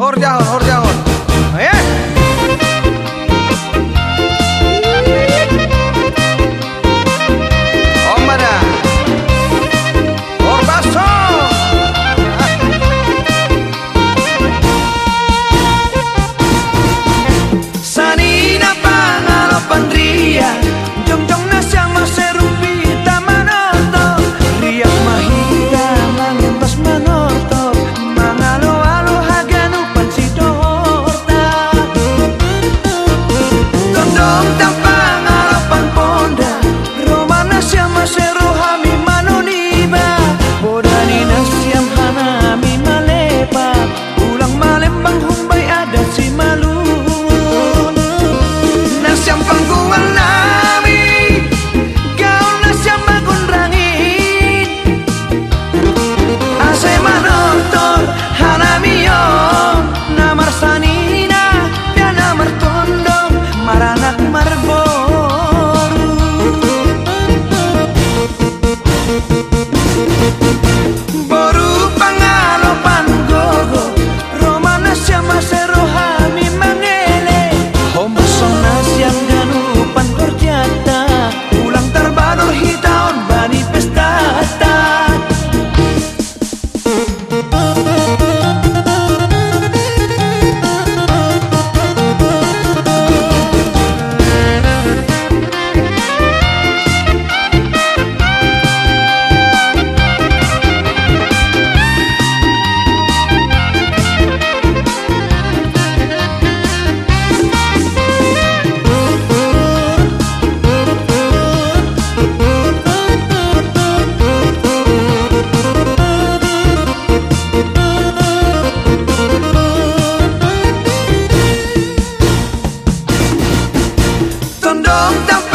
Orjahor, orjahor. Como son 当